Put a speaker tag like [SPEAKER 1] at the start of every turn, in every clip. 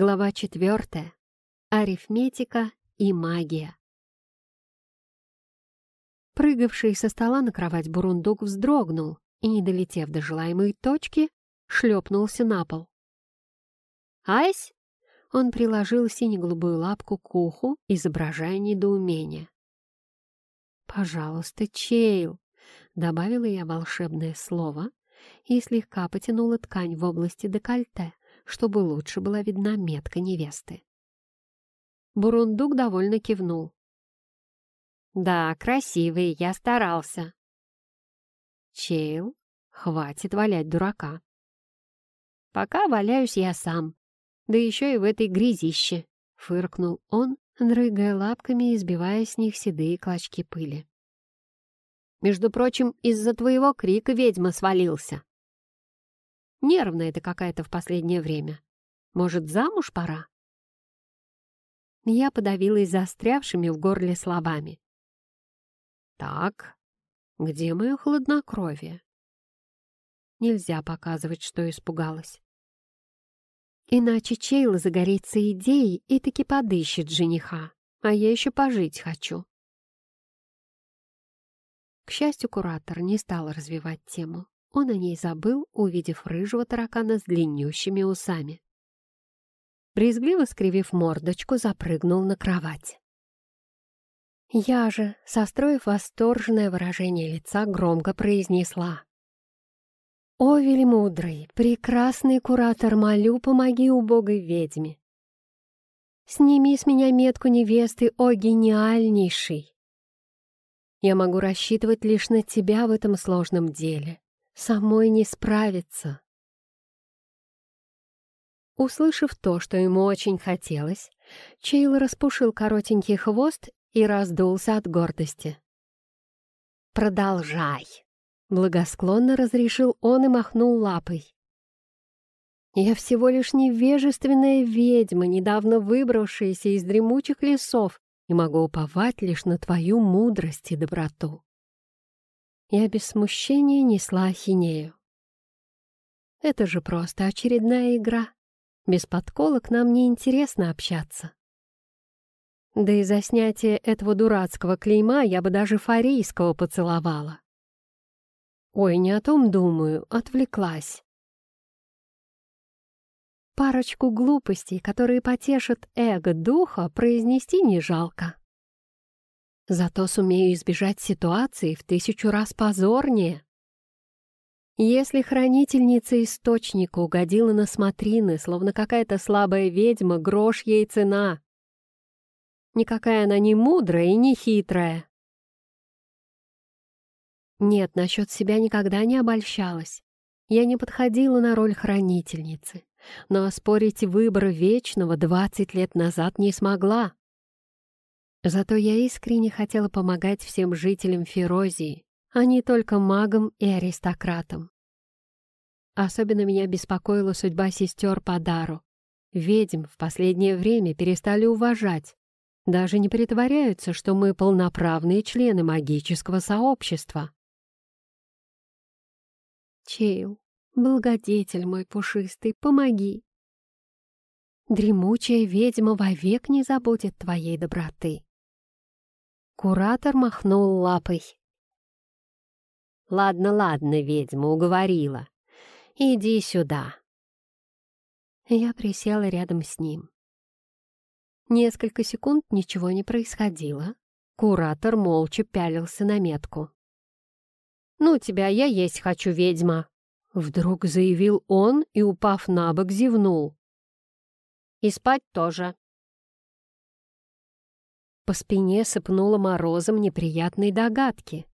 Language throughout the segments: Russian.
[SPEAKER 1] Глава четвертая. Арифметика и магия. Прыгавший со стола на кровать бурундук вздрогнул и, не долетев до желаемой точки, шлепнулся на пол. «Айс!» Он приложил сине-голубую лапку к уху, изображая недоумение. «Пожалуйста, Чейл!» — добавила я волшебное слово и слегка потянула ткань в области декольте, чтобы лучше была видна метка невесты. Бурундук довольно кивнул. «Да, красивый, я старался». «Чейл, хватит валять дурака». «Пока валяюсь я сам, да еще и в этой грязище», — фыркнул он, дрыгая лапками и сбивая с них седые клочки пыли. «Между прочим, из-за твоего крика ведьма свалился». Нервная ты какая-то в последнее время. Может, замуж пора?» Я подавилась застрявшими в горле словами. «Так, где мое хладнокровие?» Нельзя показывать, что испугалась. Иначе Чейла загорится идеей и таки подыщет жениха, а я еще пожить хочу. К счастью, куратор не стал развивать тему. Он о ней забыл, увидев рыжего таракана с длиннющими усами. Брезгливо скривив мордочку, запрыгнул на кровать. Я же, состроив восторженное выражение лица, громко произнесла. «О, велимудрый, прекрасный куратор, молю, помоги убогой ведьме! Сними с меня метку невесты, о, гениальнейший! Я могу рассчитывать лишь на тебя в этом сложном деле. Самой не справиться. Услышав то, что ему очень хотелось, Чейл распушил коротенький хвост и раздулся от гордости. «Продолжай!» — благосклонно разрешил он и махнул лапой. «Я всего лишь невежественная ведьма, недавно выбравшаяся из дремучих лесов, и могу уповать лишь на твою мудрость и доброту я без смущения несла ахинею. Это же просто очередная игра. Без подколок нам не интересно общаться. Да и за снятие этого дурацкого клейма я бы даже фарийского поцеловала. Ой, не о том думаю, отвлеклась. Парочку глупостей, которые потешат эго духа, произнести не жалко. Зато сумею избежать ситуации в тысячу раз позорнее. Если хранительница источника угодила на смотрины, словно какая-то слабая ведьма, грош ей цена. Никакая она не мудрая и не хитрая. Нет, насчет себя никогда не обольщалась. Я не подходила на роль хранительницы, но оспорить выбор вечного двадцать лет назад не смогла. Зато я искренне хотела помогать всем жителям Ферозии, а не только магам и аристократам. Особенно меня беспокоила судьба сестер по дару. Ведьм в последнее время перестали уважать. Даже не притворяются, что мы полноправные члены магического сообщества. Чейл, благодетель мой пушистый, помоги. Дремучая ведьма вовек не забудет твоей доброты. Куратор махнул лапой. «Ладно, ладно, ведьма, уговорила. Иди сюда». Я присела рядом с ним. Несколько секунд ничего не происходило. Куратор молча пялился на метку. «Ну, тебя я есть хочу, ведьма!» Вдруг заявил он и, упав на бок, зевнул. «И спать тоже. По спине сыпнуло морозом неприятной догадки.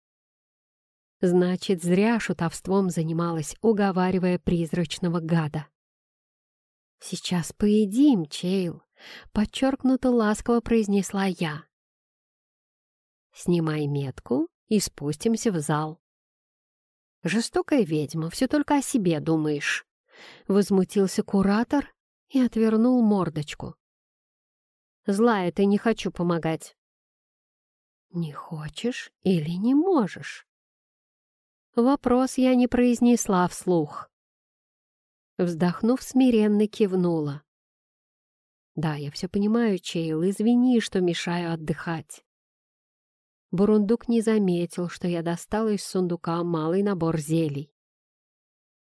[SPEAKER 1] Значит, зря шутовством занималась, уговаривая призрачного гада. «Сейчас поедим, Чейл», — подчеркнуто ласково произнесла я. «Снимай метку и спустимся в зал». «Жестокая ведьма, все только о себе думаешь», — возмутился куратор и отвернул мордочку. Злая ты, не хочу помогать». «Не хочешь или не можешь?» Вопрос я не произнесла вслух. Вздохнув, смиренно кивнула. Да, я все понимаю, Чейл, извини, что мешаю отдыхать. Бурундук не заметил, что я достала из сундука малый набор зелий.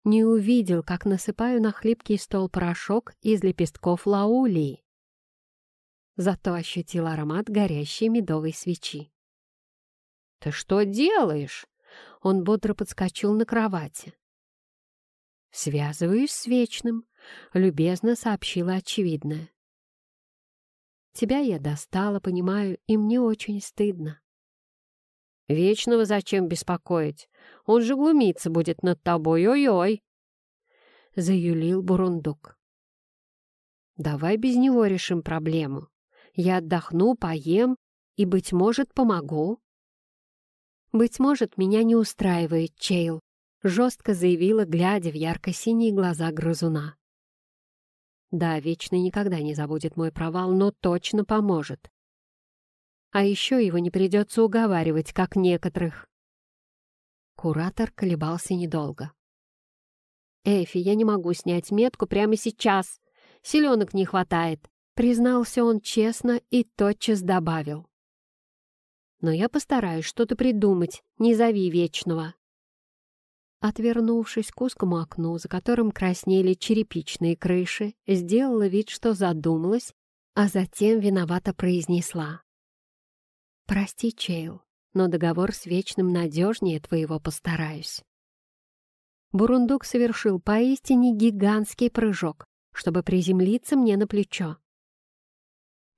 [SPEAKER 1] Не увидел, как насыпаю на хлипкий стол порошок из лепестков лаулии. Зато ощутил аромат горящей медовой свечи. «Ты что делаешь?» Он бодро подскочил на кровати. «Связываюсь с Вечным», — любезно сообщила очевидное. «Тебя я достала, понимаю, и мне очень стыдно. Вечного зачем беспокоить? Он же глумиться будет над тобой, ой-ой!» Заюлил Бурундук. «Давай без него решим проблему. Я отдохну, поем и, быть может, помогу». «Быть может, меня не устраивает Чейл», — жестко заявила, глядя в ярко-синие глаза грызуна. «Да, Вечный никогда не забудет мой провал, но точно поможет. А еще его не придется уговаривать, как некоторых. Куратор колебался недолго. «Эфи, я не могу снять метку прямо сейчас. Селенок не хватает», — признался он честно и тотчас добавил. «Но я постараюсь что-то придумать, не зови Вечного». Отвернувшись к узкому окну, за которым краснели черепичные крыши, сделала вид, что задумалась, а затем виновато произнесла. «Прости, Чейл, но договор с Вечным надежнее твоего постараюсь». Бурундук совершил поистине гигантский прыжок, чтобы приземлиться мне на плечо.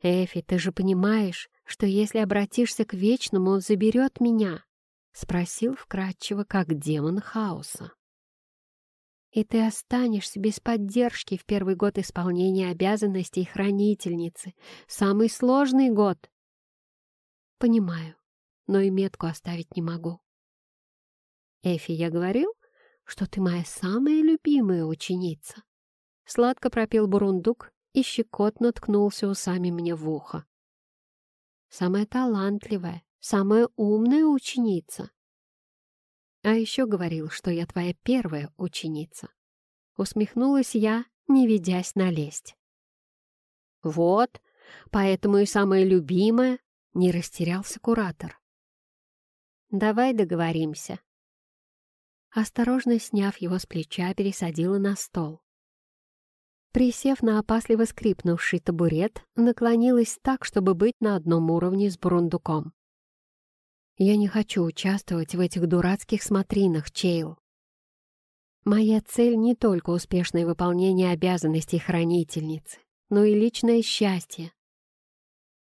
[SPEAKER 1] «Эфи, ты же понимаешь, что если обратишься к Вечному, он заберет меня?» — спросил вкратчиво, как демон хаоса. «И ты останешься без поддержки в первый год исполнения обязанностей хранительницы, самый сложный год. Понимаю, но и метку оставить не могу. Эфи, я говорил, что ты моя самая любимая ученица. Сладко пропел бурундук и щекотно ткнулся усами мне в ухо. Самая талантливая, самая умная ученица. А еще говорил, что я твоя первая ученица. Усмехнулась я, не ведясь налезть. Вот, поэтому и самая любимая, не растерялся куратор. «Давай договоримся». Осторожно сняв его с плеча, пересадила на стол. Присев на опасливо скрипнувший табурет, наклонилась так, чтобы быть на одном уровне с бурундуком. «Я не хочу участвовать в этих дурацких смотринах, Чейл. Моя цель не только успешное выполнение обязанностей хранительницы, но и личное счастье,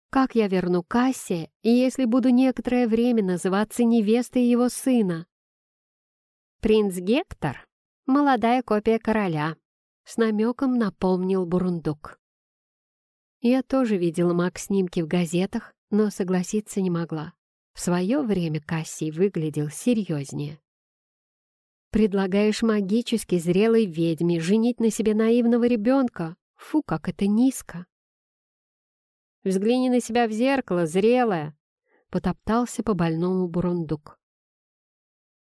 [SPEAKER 1] как я верну Кассе, если буду некоторое время называться невестой его сына? Принц Гектор — молодая копия короля, с намеком напомнил Бурундук. Я тоже видела маг-снимки в газетах, но согласиться не могла. В свое время Кассий выглядел серьезнее. Предлагаешь магически зрелой ведьме женить на себе наивного ребенка? Фу, как это низко! Взгляни на себя в зеркало, зрелая!» Потоптался по больному бурундук.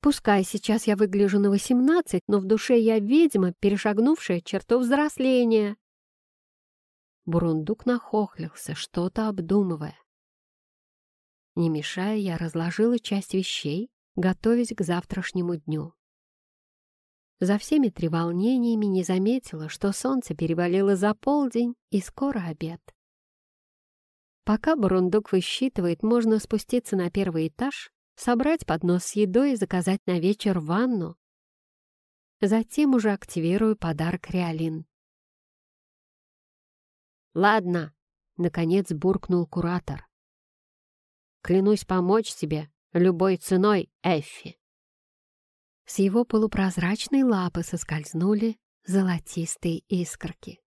[SPEAKER 1] «Пускай сейчас я выгляжу на восемнадцать, но в душе я ведьма, перешагнувшая черту взросления!» Бурундук нахохлился, что-то обдумывая. Не мешая, я разложила часть вещей, готовясь к завтрашнему дню. За всеми треволнениями не заметила, что солнце перевалило за полдень и скоро обед. Пока бурундук высчитывает, можно спуститься на первый этаж, собрать поднос с едой и заказать на вечер ванну. Затем уже активирую подарок Реалин. «Ладно», — наконец буркнул куратор. «Клянусь помочь тебе любой ценой, Эффи». С его полупрозрачной лапы соскользнули золотистые искорки.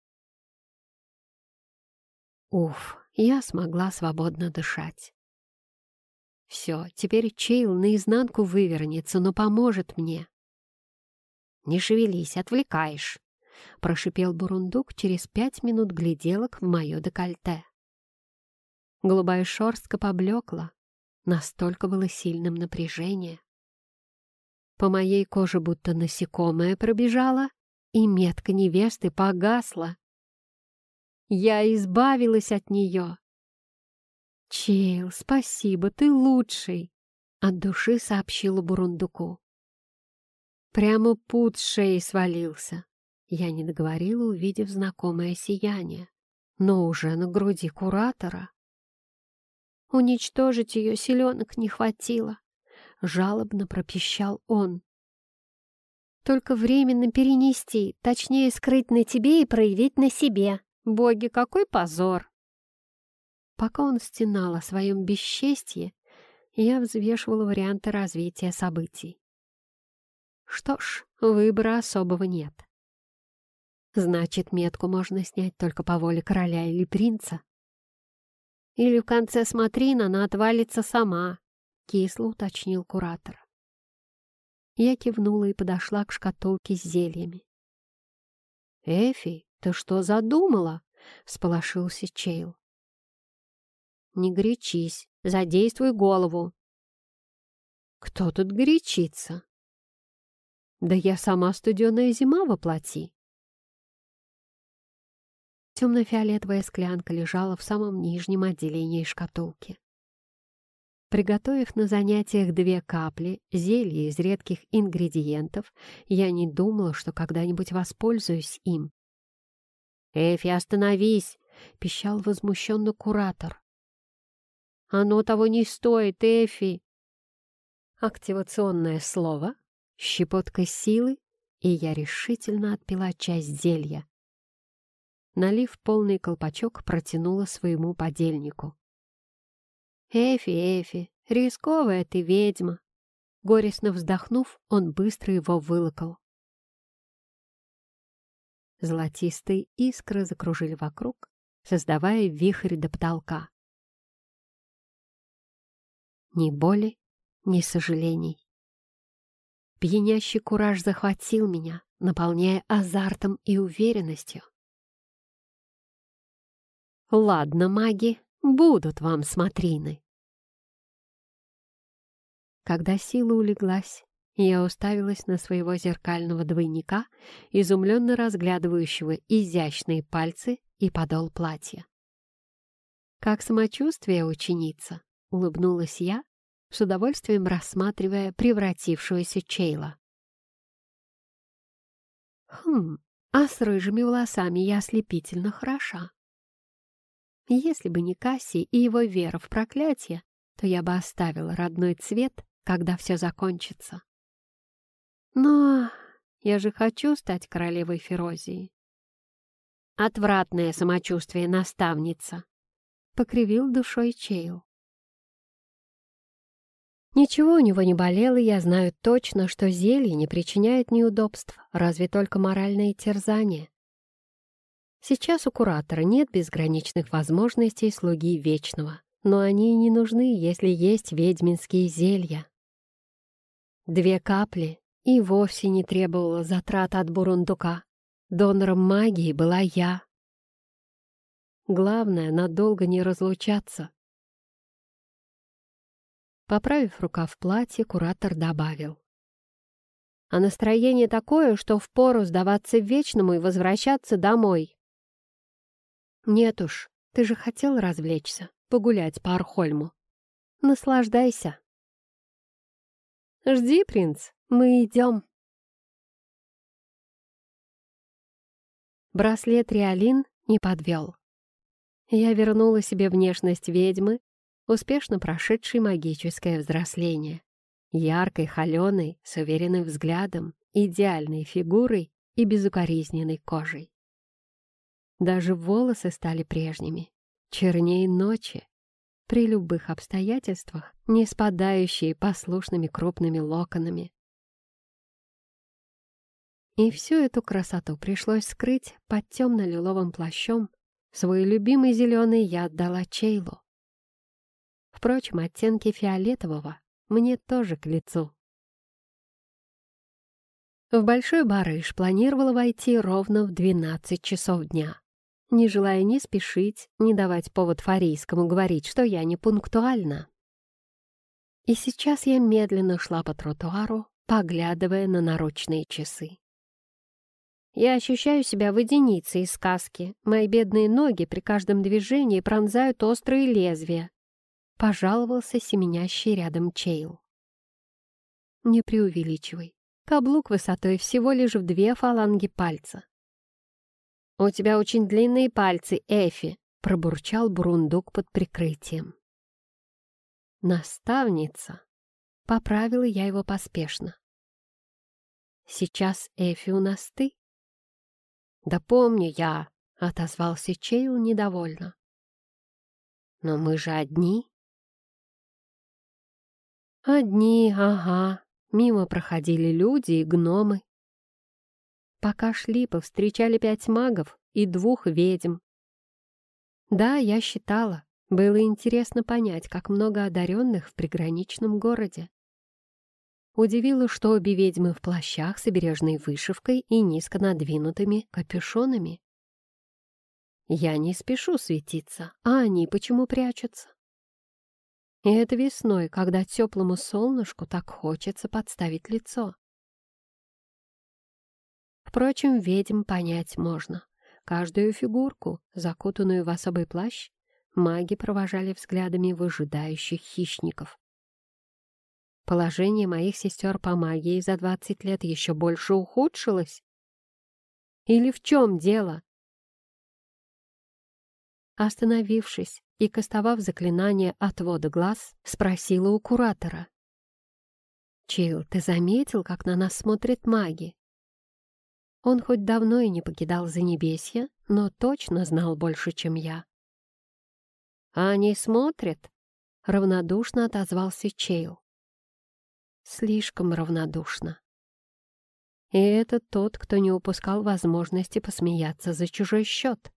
[SPEAKER 1] Уф, я смогла свободно дышать. Все, теперь Чейл наизнанку вывернется, но поможет мне. «Не шевелись, отвлекаешь», — прошипел Бурундук через пять минут гляделок в мое декольте. Голубая шерстка поблекла, настолько было сильным напряжение. По моей коже будто насекомое пробежало, и метка невесты погасла. Я избавилась от нее. «Чейл, спасибо, ты лучший!» — от души сообщила Бурундуку. Прямо пут с шеи свалился. Я не договорила, увидев знакомое сияние, но уже на груди куратора. Уничтожить ее селенок не хватило. Жалобно пропищал он. Только временно перенести, точнее скрыть на тебе и проявить на себе. Боги, какой позор! Пока он стенал о своем бесчестье, я взвешивала варианты развития событий. Что ж, выбора особого нет. Значит, метку можно снять только по воле короля или принца. Или в конце смотрин она отвалится сама, кисло уточнил куратор. Я кивнула и подошла к шкатулке с зельями. «Эфи, ты что задумала?» — сполошился Чейл. «Не горячись, задействуй голову». «Кто тут горячится?» «Да я сама студеная зима воплоти». Темно-фиолетовая склянка лежала в самом нижнем отделении шкатулки. Приготовив на занятиях две капли, зелье из редких ингредиентов, я не думала, что когда-нибудь воспользуюсь им. «Эфи, остановись!» — пищал возмущенно куратор. Оно того не стоит, Эфи!» Активационное слово, щепотка силы, и я решительно отпила часть зелья. Налив полный колпачок, протянула своему подельнику. «Эфи, Эфи, рисковая ты ведьма!» Горестно вздохнув, он быстро его вылакал. Золотистые искры закружили вокруг, создавая вихрь до потолка. Ни боли, ни сожалений. Пьянящий кураж захватил меня, наполняя азартом и уверенностью. «Ладно, маги, будут вам смотрины». Когда сила улеглась, я уставилась на своего зеркального двойника, изумленно разглядывающего изящные пальцы и подол платья. «Как самочувствие, ученица?» Улыбнулась я, с удовольствием рассматривая превратившуюся Чейла. Хм, а с рыжими волосами я ослепительно хороша. Если бы не Касси и его вера в проклятие, то я бы оставила родной цвет, когда все закончится. Но я же хочу стать королевой Ферозии. Отвратное самочувствие наставница, — покривил душой Чейл. Ничего у него не болело, и я знаю точно, что зелье не причиняет неудобств, разве только моральное терзание. Сейчас у куратора нет безграничных возможностей слуги Вечного, но они не нужны, если есть ведьминские зелья. Две капли и вовсе не требовала затрат от бурундука. Донором магии была я. Главное — надолго не разлучаться, Поправив рукав платья, куратор добавил. А настроение такое, что впору сдаваться вечному и возвращаться домой. Нет уж, ты же хотел развлечься, погулять по Архольму. Наслаждайся. Жди, принц, мы идем. Браслет Риалин не подвел. Я вернула себе внешность ведьмы успешно прошедший магическое взросление. Яркой, холеной, с уверенным взглядом, идеальной фигурой и безукоризненной кожей. Даже волосы стали прежними, чернее ночи, при любых обстоятельствах, не спадающие послушными крупными локонами. И всю эту красоту пришлось скрыть под темно-лиловым плащом. Свой любимый зеленый я отдала Чейлу. Впрочем, оттенки фиолетового мне тоже к лицу. В Большой Барыш планировала войти ровно в 12 часов дня, не желая ни спешить, ни давать повод Фарийскому говорить, что я не пунктуальна. И сейчас я медленно шла по тротуару, поглядывая на наручные часы. Я ощущаю себя водяницей из сказки. Мои бедные ноги при каждом движении пронзают острые лезвия. Пожаловался семенящий рядом Чейл. Не преувеличивай. Каблук высотой всего лишь в две фаланги пальца. «У тебя очень длинные пальцы, Эфи», — пробурчал Бурундук под прикрытием. «Наставница», — поправила я его поспешно. «Сейчас Эфи у нас ты?» «Да помню я», — отозвался Чейл недовольно. «Но мы же одни». «Одни, ага», Мимо проходили люди и гномы. Пока шли, повстречали пять магов и двух ведьм. Да, я считала. Было интересно понять, как много одаренных в приграничном городе. Удивило, что обе ведьмы в плащах с обережной вышивкой и низко надвинутыми капюшонами. Я не спешу светиться, а они почему прячутся? И это весной, когда теплому солнышку так хочется подставить лицо. Впрочем, ведьм понять можно. Каждую фигурку, закутанную в особый плащ, маги провожали взглядами выжидающих хищников. Положение моих сестер по магии за двадцать лет еще больше ухудшилось? Или в чем дело? Остановившись и, кастовав заклинание отвода глаз, спросила у куратора. «Чил, ты заметил, как на нас смотрят маги?» Он хоть давно и не покидал Занебесье, но точно знал больше, чем я. «А они смотрят?» — равнодушно отозвался Чейл. «Слишком равнодушно». И это тот, кто не упускал возможности посмеяться за чужой счет.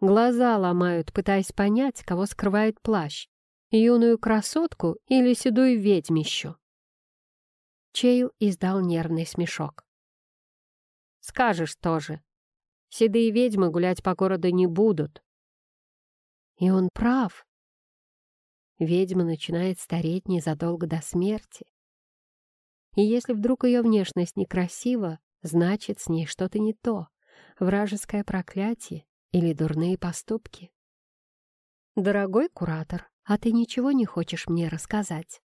[SPEAKER 1] Глаза ломают, пытаясь понять, кого скрывает плащ. Юную красотку или седую ведьмищу. Чейл издал нервный смешок. «Скажешь тоже. Седые ведьмы гулять по городу не будут». И он прав. Ведьма начинает стареть незадолго до смерти. И если вдруг ее внешность некрасива, значит, с ней что-то не то. Вражеское проклятие или дурные поступки. «Дорогой куратор, а ты ничего не хочешь мне рассказать?»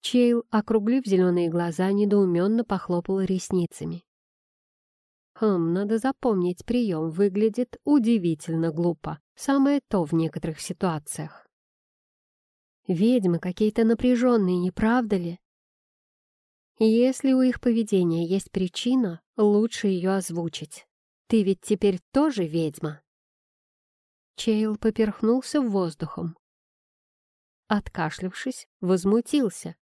[SPEAKER 1] Чейл, округлив зеленые глаза, недоуменно похлопал ресницами. «Хм, надо запомнить прием, выглядит удивительно глупо. Самое то в некоторых ситуациях». «Ведьмы какие-то напряженные, не правда ли?» «Если у их поведения есть причина, лучше ее озвучить. Ты ведь теперь тоже ведьма?» Чейл поперхнулся воздухом. Откашлившись, возмутился.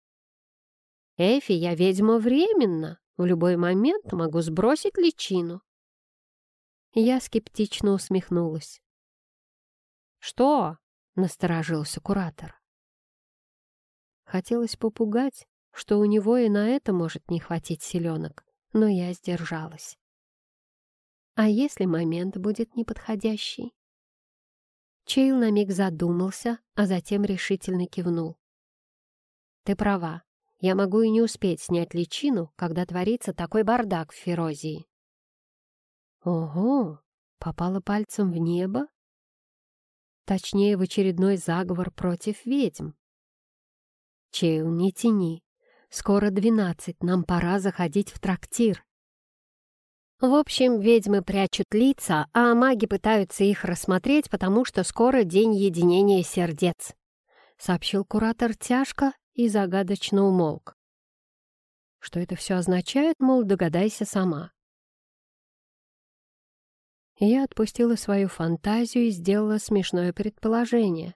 [SPEAKER 1] «Эфи, я ведьма временно. В любой момент могу сбросить личину». Я скептично усмехнулась. «Что?» — насторожился куратор. Хотелось попугать, что у него и на это может не хватить селенок, но я сдержалась. А если момент будет неподходящий? Чейл на миг задумался, а затем решительно кивнул. «Ты права. Я могу и не успеть снять личину, когда творится такой бардак в Ферозии». «Ого! Попала пальцем в небо?» Точнее, в очередной заговор против ведьм. «Чейл, не тяни. Скоро двенадцать, нам пора заходить в трактир». В общем, ведьмы прячут лица, а маги пытаются их рассмотреть, потому что скоро день единения сердец», — сообщил куратор тяжко и загадочно умолк. Что это все означает, мол, догадайся сама. Я отпустила свою фантазию и сделала смешное предположение.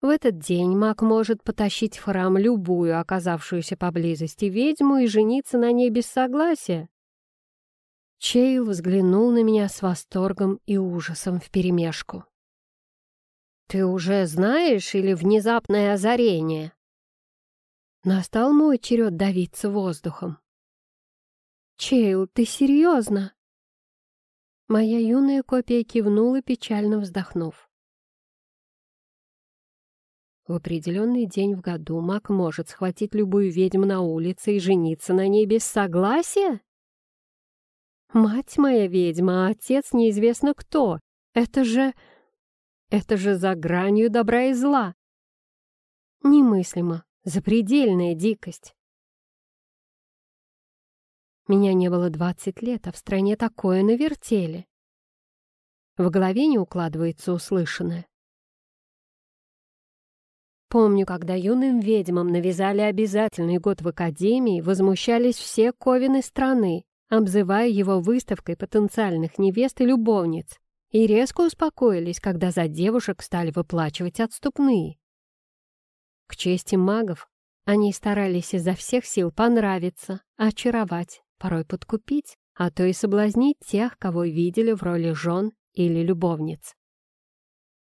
[SPEAKER 1] В этот день маг может потащить в храм любую оказавшуюся поблизости ведьму и жениться на ней без согласия. Чейл взглянул на меня с восторгом и ужасом вперемешку. «Ты уже знаешь или внезапное озарение?» Настал мой черед давиться воздухом. «Чейл, ты серьезно?» Моя юная копия кивнула, печально вздохнув. В определенный день в году маг может схватить любую ведьму на улице и жениться на ней без согласия? Мать моя ведьма, а отец неизвестно кто. Это же... Это же за гранью добра и зла. Немыслимо. Запредельная дикость. Меня не было двадцать лет, а в стране такое навертели. В голове не укладывается услышанное. Помню, когда юным ведьмам навязали обязательный год в академии, возмущались все ковины страны, обзывая его выставкой потенциальных невест и любовниц, и резко успокоились, когда за девушек стали выплачивать отступные. К чести магов, они старались изо всех сил понравиться, очаровать, порой подкупить, а то и соблазнить тех, кого видели в роли жен или любовниц.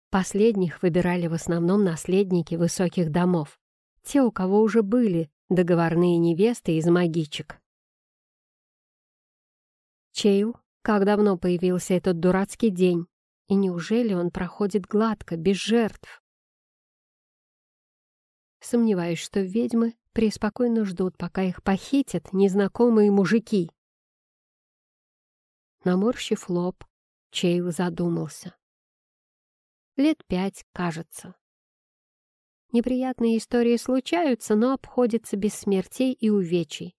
[SPEAKER 1] Последних выбирали в основном наследники высоких домов, те, у кого уже были договорные невесты из магичек. Чейл, как давно появился этот дурацкий день, и неужели он проходит гладко, без жертв? Сомневаюсь, что ведьмы преспокойно ждут, пока их похитят незнакомые мужики. Наморщив лоб, Чейл задумался. Лет пять, кажется. Неприятные истории случаются, но обходятся без смертей и увечий.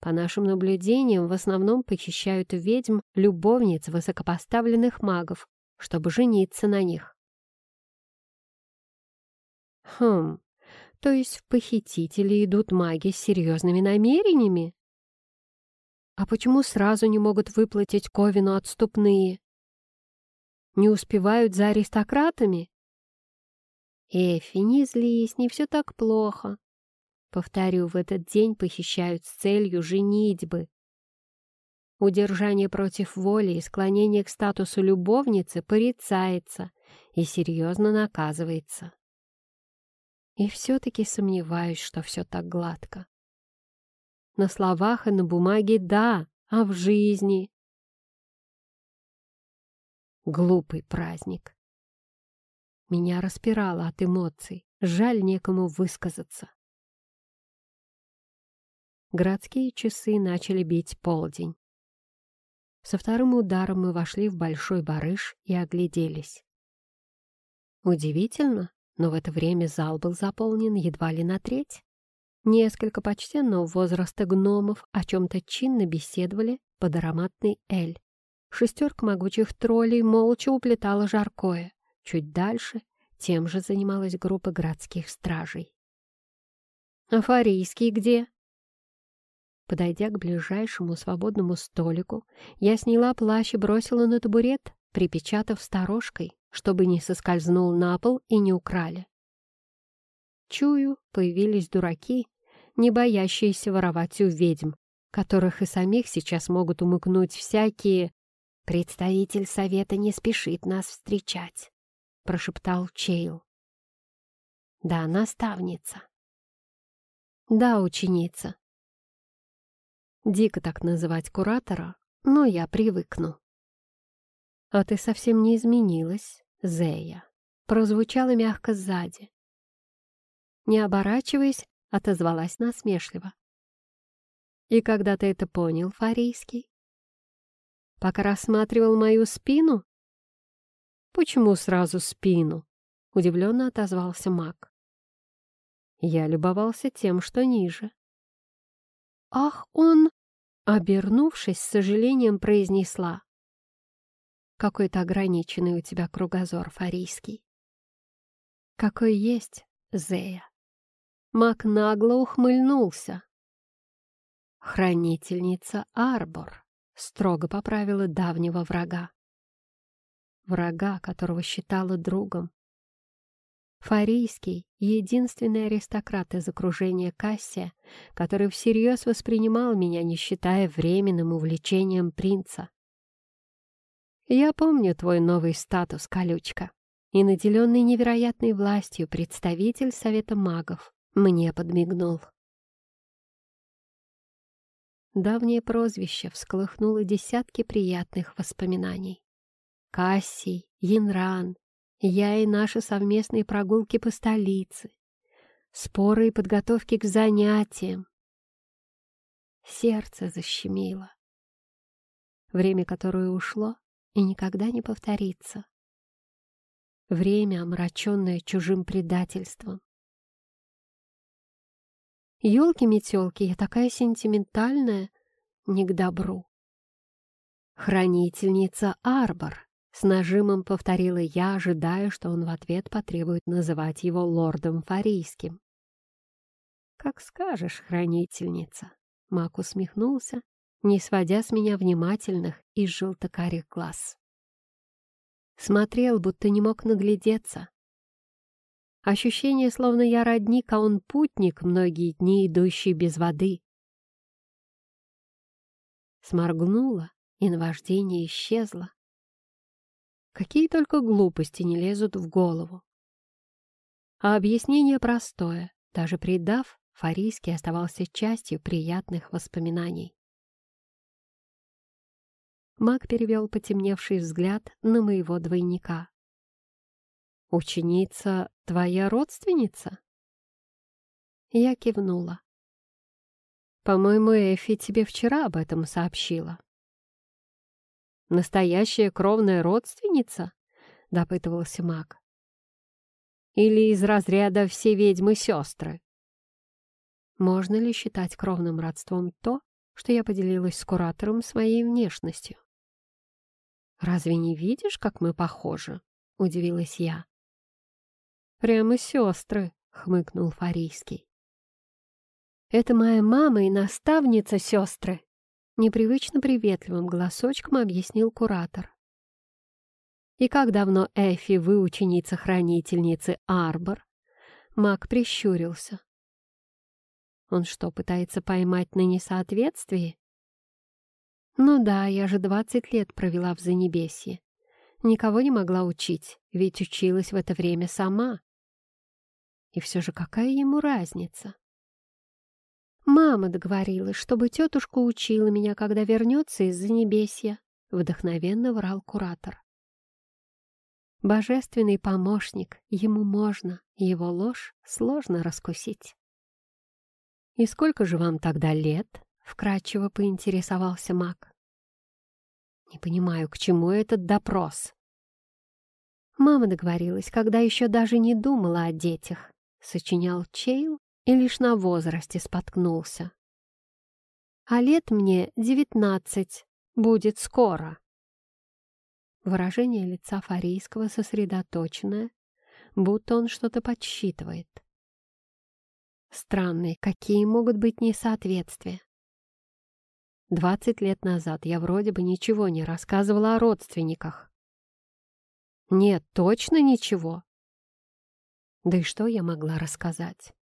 [SPEAKER 1] По нашим наблюдениям, в основном похищают ведьм любовниц высокопоставленных магов, чтобы жениться на них. Хм, то есть в похитители идут маги с серьезными намерениями? А почему сразу не могут выплатить Ковину отступные? Не успевают за аристократами? Эфи, не злись, не все так плохо. Повторю, в этот день похищают с целью женитьбы. Удержание против воли и склонение к статусу любовницы порицается и серьезно наказывается. И все-таки сомневаюсь, что все так гладко. На словах и на бумаге — да, а в жизни... Глупый праздник. Меня распирало от эмоций, жаль некому высказаться. Городские часы начали бить полдень. Со вторым ударом мы вошли в большой барыш и огляделись. Удивительно, но в это время зал был заполнен едва ли на треть. Несколько почтенного возраста гномов о чем-то чинно беседовали под ароматный эль. Шестерка могучих троллей молча уплетала жаркое. Чуть дальше тем же занималась группа городских стражей. «Афарийский где?» Подойдя к ближайшему свободному столику, я сняла плащ и бросила на табурет, припечатав сторожкой, чтобы не соскользнул на пол и не украли. Чую, появились дураки, не боящиеся воровать у ведьм, которых и самих сейчас могут умыкнуть всякие... «Представитель совета не спешит нас встречать», — прошептал Чейл. «Да, наставница». «Да, ученица», Дико так называть куратора, но я привыкну. «А ты совсем не изменилась, Зея», — прозвучало мягко сзади. Не оборачиваясь, отозвалась насмешливо. «И когда ты это понял, Фарийский?» «Пока рассматривал мою спину?» «Почему сразу спину?» — удивленно отозвался маг. Я любовался тем, что ниже. «Ах, он...» Обернувшись, с сожалением произнесла. «Какой-то ограниченный у тебя кругозор, Фарийский». «Какой есть, Зея». Мак нагло ухмыльнулся. «Хранительница Арбор», — строго поправила давнего врага. Врага, которого считала другом, Фарийский — единственный аристократ из окружения Кассия, который всерьез воспринимал меня, не считая временным увлечением принца. «Я помню твой новый статус, колючка», и наделенный невероятной властью представитель Совета магов мне подмигнул. Давнее прозвище всколыхнуло десятки приятных воспоминаний. Кассий, Янран, я и наши совместные прогулки по столице, споры и подготовки к занятиям. Сердце защемило. время которое ушло и никогда не повторится. Время, омраченное чужим предательством. Ёлки-метёлки, я такая сентиментальная, не к добру. Хранительница Арбор, с нажимом повторила я, ожидая, что он в ответ потребует называть его лордом Фарийским. «Как скажешь, хранительница!» Мак усмехнулся, не сводя с меня внимательных из желтокарих глаз. Смотрел, будто не мог наглядеться. Ощущение, словно я родник, а он путник, многие дни идущий без воды. Сморгнула, и наваждение исчезло. Какие только глупости не лезут в голову. А объяснение простое. Даже предав, Фарийский оставался частью приятных воспоминаний. Маг перевел потемневший взгляд на моего двойника. «Ученица твоя родственница?» Я кивнула. «По-моему, Эфи тебе вчера об этом сообщила». «Настоящая кровная родственница?» — допытывался маг. «Или из разряда все ведьмы-сестры?» Можно ли считать кровным родством то, что я поделилась с куратором своей внешностью? «Разве не видишь, как мы похожи?» — удивилась я. «Прямо сестры», — хмыкнул Фарийский. «Это моя мама и наставница сестры», — непривычно приветливым голосочком объяснил куратор. «И как давно Эфи вы ученица-хранительницы Арбор?» Маг прищурился. «Он что, пытается поймать на несоответствии?» «Ну да, я же двадцать лет провела в Занебесье. Никого не могла учить, ведь училась в это время сама. И все же какая ему разница? Мама договорилась, чтобы тетушка учила меня, когда вернется из-за небесья, вдохновенно врал куратор. Божественный помощник, ему можно, его ложь сложно раскусить. «И сколько же вам тогда лет?» — вкратчиво поинтересовался маг. «Не понимаю, к чему этот допрос?» Мама договорилась, когда еще даже не думала о детях сочинял Чейл и лишь на возрасте споткнулся. А лет мне девятнадцать, будет скоро. Выражение лица Фарийского сосредоточенное, будто он что-то подсчитывает. Странные, какие могут быть несоответствия. Двадцать лет назад я вроде бы ничего не рассказывала о родственниках. Нет, точно ничего. Да и что я могла рассказать?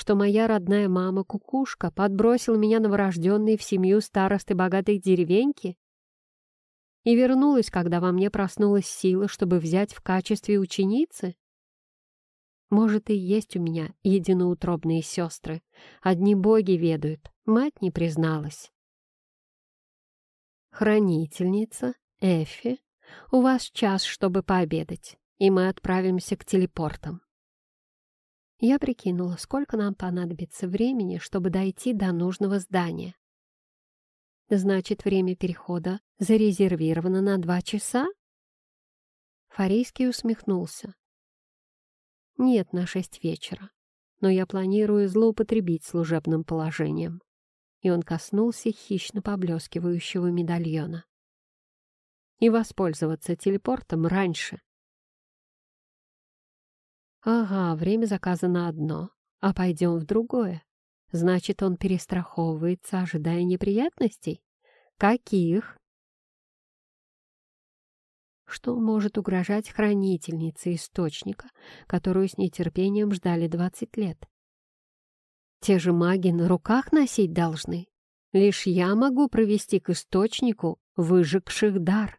[SPEAKER 1] Что моя родная мама Кукушка подбросила меня новорожденной в семью старосты богатой деревеньки и вернулась, когда во мне проснулась сила, чтобы взять в качестве ученицы? Может, и есть у меня единоутробные сестры. Одни боги ведают, мать не призналась. Хранительница, Эфи, у вас час, чтобы пообедать и мы отправимся к телепортам. Я прикинула, сколько нам понадобится времени, чтобы дойти до нужного здания. Значит, время перехода зарезервировано на два часа? Фарийский усмехнулся. Нет, на шесть вечера. Но я планирую злоупотребить служебным положением. И он коснулся хищно поблескивающего медальона. И воспользоваться телепортом раньше, Ага, время заказано одно, а пойдем в другое. Значит, он перестраховывается, ожидая неприятностей? Каких? Что может угрожать хранительнице источника, которую с нетерпением ждали двадцать лет? Те же маги на руках носить должны. Лишь я могу провести к источнику выжигших дар.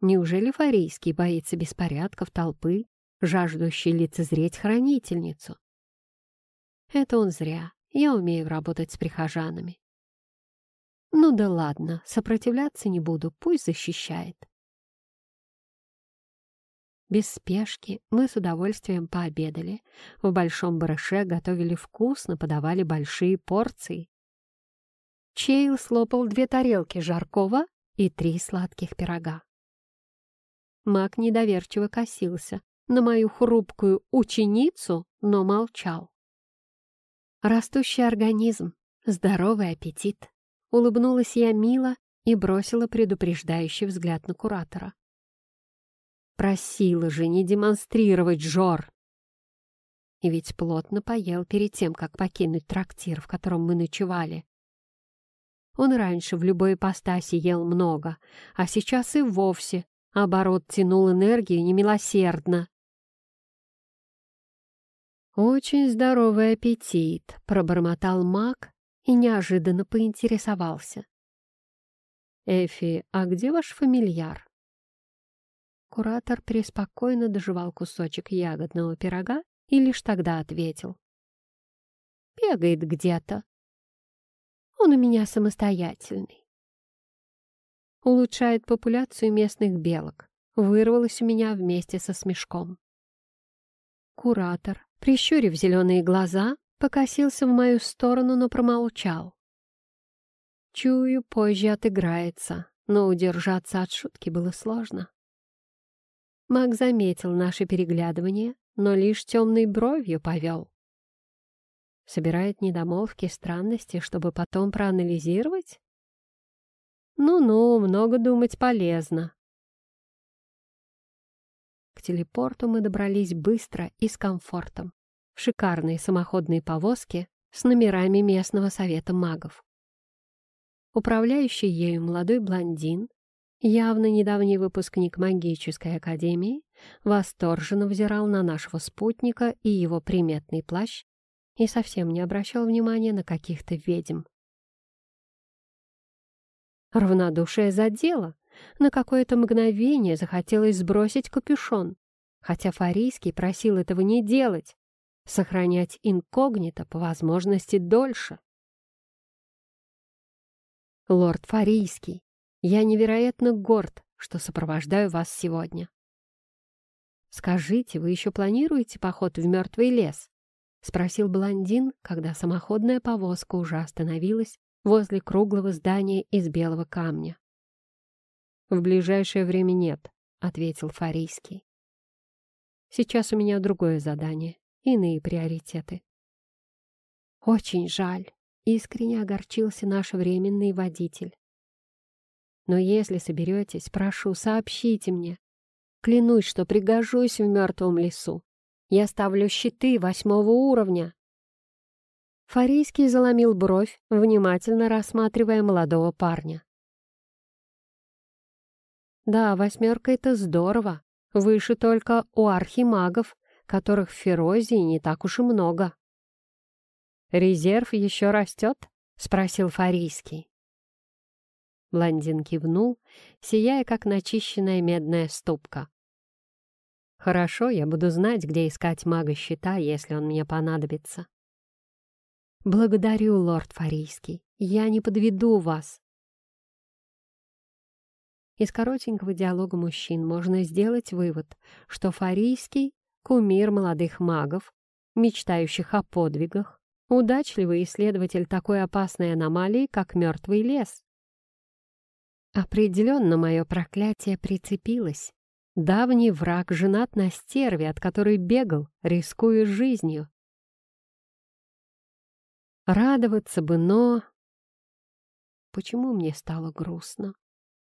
[SPEAKER 1] Неужели Фарийский боится беспорядков, толпы жаждущий лицезреть хранительницу. Это он зря. Я умею работать с прихожанами. Ну да ладно, сопротивляться не буду, пусть защищает. Без спешки мы с удовольствием пообедали. В большом барыше готовили вкусно, подавали большие порции. Чейл слопал две тарелки жаркого и три сладких пирога. Мак недоверчиво косился на мою хрупкую ученицу, но молчал. Растущий организм, здоровый аппетит. Улыбнулась я мило и бросила предупреждающий взгляд на куратора. Просила же не демонстрировать жор. И ведь плотно поел перед тем, как покинуть трактир, в котором мы ночевали. Он раньше в любой ипостаси ел много, а сейчас и вовсе, оборот тянул энергию немилосердно. «Очень здоровый аппетит», — пробормотал маг и неожиданно поинтересовался. «Эфи, а где ваш фамильяр?» Куратор преспокойно доживал кусочек ягодного пирога и лишь тогда ответил. «Бегает где-то. Он у меня самостоятельный. Улучшает популяцию местных белок. Вырвалось у меня вместе со смешком. Куратор, прищурив зеленые глаза, покосился в мою сторону, но промолчал. Чую, позже отыграется, но удержаться от шутки было сложно. Маг заметил наше переглядывание, но лишь темной бровью повел. Собирает недомолвки, странности, чтобы потом проанализировать? Ну-ну, много думать полезно. К телепорту мы добрались быстро и с комфортом. В шикарной самоходной повозке с номерами местного совета магов. Управляющий ею молодой блондин, явно недавний выпускник магической академии, восторженно взирал на нашего спутника и его приметный плащ и совсем не обращал внимания на каких-то ведьм. Равнодушие задело. На какое-то мгновение захотелось сбросить капюшон, хотя Фарийский просил этого не делать, сохранять инкогнито по возможности дольше. «Лорд Фарийский, я невероятно горд, что сопровождаю вас сегодня. «Скажите, вы еще планируете поход в мертвый лес?» — спросил блондин, когда самоходная повозка уже остановилась возле круглого здания из белого камня. «В ближайшее время нет», — ответил Фарийский. «Сейчас у меня другое задание, иные приоритеты». «Очень жаль», — искренне огорчился наш временный водитель. «Но если соберетесь, прошу, сообщите мне, Клянусь, что пригожусь в мертвом лесу. Я ставлю щиты восьмого уровня. Фарийский заломил бровь, внимательно рассматривая молодого парня. Да, восьмерка — это здорово. Выше только у архимагов, которых в Ферозии не так уж и много. «Резерв еще растет?» — спросил Фарийский. Блондин кивнул, сияя, как начищенная медная ступка. «Хорошо, я буду знать, где искать мага щита, если он мне понадобится». «Благодарю, лорд Фарийский. Я не подведу вас». Из коротенького диалога мужчин можно сделать вывод, что Фарийский — кумир молодых магов, мечтающих о подвигах, удачливый исследователь такой опасной аномалии, как мертвый лес. Определенно мое проклятие прицепилось. Давний враг женат на стерве, от которой бегал, рискуя жизнью. Радоваться бы, но... Почему мне стало грустно?